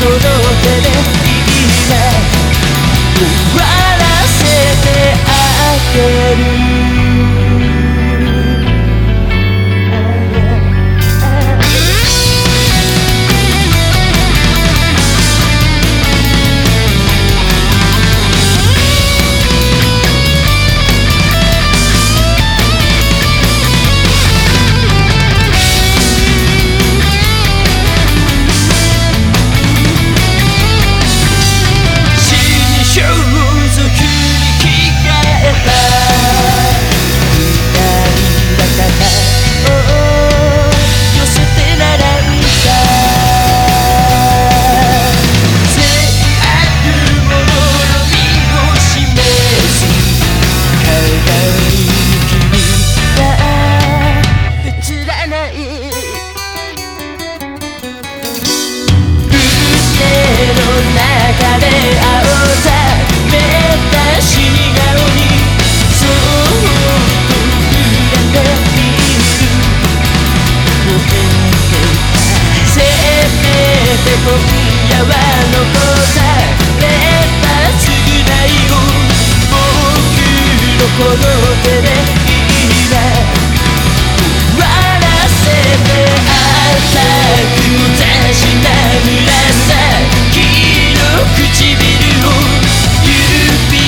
この手で今終わらせてあげる。この手で今終わらせてあったくざしな紫の唇を指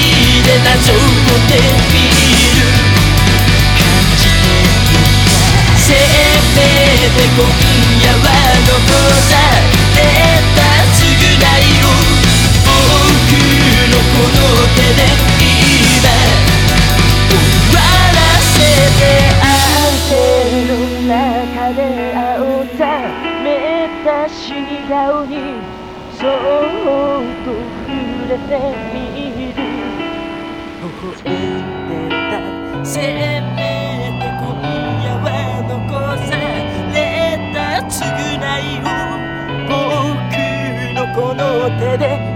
でなぞってみる感じていたせめて今しい顔にそっと触れてみる。微笑んでたせめて今夜は残された償いを僕のこの手で